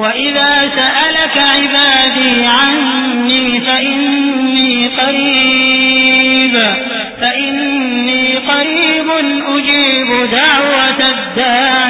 وإذا سألك عبادي عني فإني قريب فإني قريب أجيب دعوة الداع إذا دعان